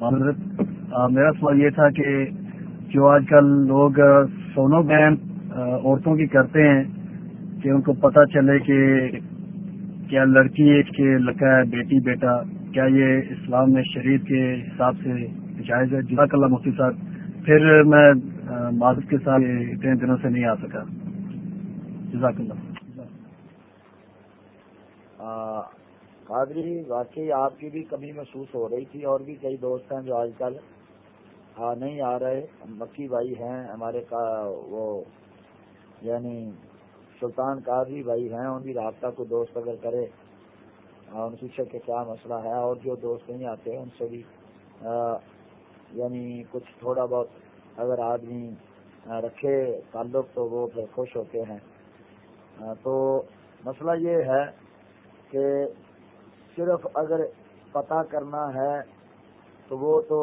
معذرت میرا سوال یہ تھا کہ جو آج کل لوگ سونو بہن عورتوں کی کرتے ہیں کہ ان کو پتہ چلے کہ کیا لڑکی ہے کہ لڑکا ہے، بیٹی، بیٹا، کیا یہ اسلام میں شریعت کے حساب سے جائز ہے؟ جزاک اللہ مفتی صاحب، پھر میں معذرت کے ساتھ اتنے دنوں سے نہیں آ سکا۔ جزاک اللہ۔ قادری، واقعی آپ کی بھی کمی محسوس ہو رہی تھی اور بھی کئی دوست ہیں جو آج کل نہیں آ رہے۔ مکی بھائی ہیں، ہمارے کا وہ یعنی سلطان قادری بھائی ہیں، ان کی رابطہ کو دوست اگر کرے ہاں، ان کی شک کے کیا مسئلہ ہے۔ اور جو دوست نہیں آتے، ان سے بھی یعنی کچھ تھوڑا بہت اگر آدمی رکھے تعلق تو وہ پھر خوش ہوتے ہیں۔ تو مسئلہ یہ ہے کہ صرف اگر پتہ کرنا ہے تو وہ تو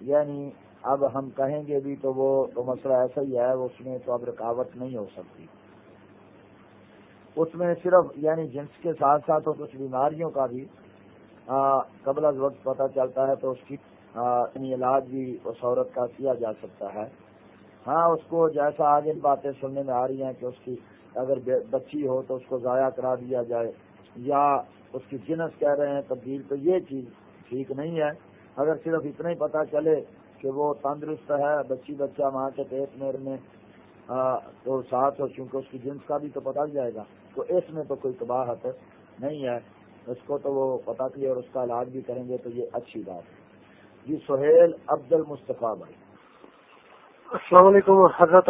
یعنی اب ہم کہیں گے بھی تو وہ تو مسئلہ ایسا ہی ہے اس میں تو اب رکاوٹ نہیں ہو سکتی۔ اس میں صرف یعنی جنس کے ساتھ ساتھ کچھ بیماریوں کا بھی قبل از وقت پتہ چلتا ہے تو اس کی یعنی علاج بھی اس عورت کا کیا جا سکتا ہے۔ ہاں اس کو جیسا آگے باتیں سننے میں آ رہی ہیں کہ اس کی اگر بچی ہو تو اس کو ضائع کرا دیا جائے۔ یا اس کی جنس کہہ رہے ہیں، تبدیل تو یہ چیز ٹھیک نہیں ہے۔ اگر صرف اتنا ہی پتا چلے کہ وہ تندرست ہے، بچی بچہ ماں کے پیٹ میں میں تو ساتھ ہو، چونکہ اس کی جنس کا بھی تو پتا جائے گا۔ تو اس میں تو کوئی تباہت نہیں ہے۔ اس کو تو وہ پتا کی اور اس کا علاج بھی کریں گے تو یہ اچھی بات ہے۔ جی سہیل عبد المصطفیٰ بھائی۔ السلام علیکم، حضرت